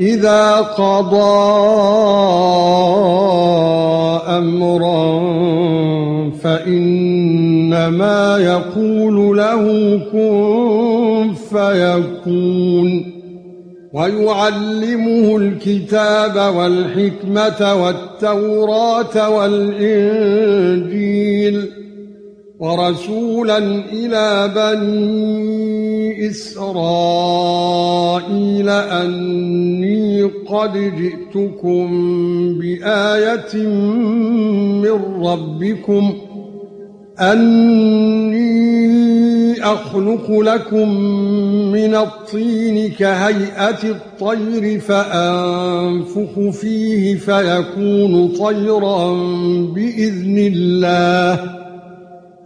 إذا قضى أمرا فإنما يقول له كن فيكون ويعلمه الكتاب والحكمة والتوراة والإنجيل ورسولا إلى بني إسرائيل أني قد جئتكم بآية من ربكم أني أخلق لكم من الطين كهيئة الطير فأنفخ فيه فيكون طيرا بإذن الله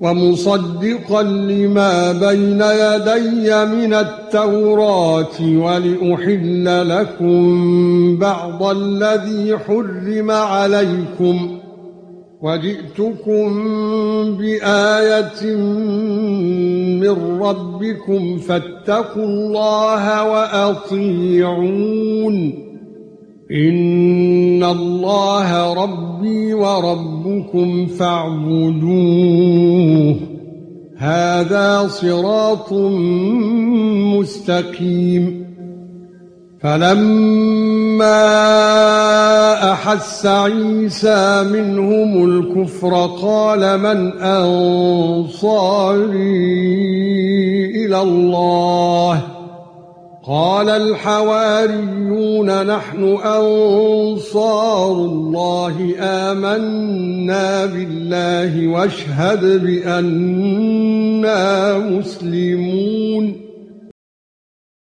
ومصدقا لما بين يدي من التوراة ولأحل لكم بعض الذي حرم عليكم وجئتكم بآية من ربكم فاتقوا الله وأطيعون إن الله ربي وربكم فاعبدوه هذا صراط مستقيم. فلما أحس عيسى منهم الكفر قال من أنصاري إلى الله؟ قال الحواريون نحن أنصار الله آمنا بالله واشهد بأننا مسلمون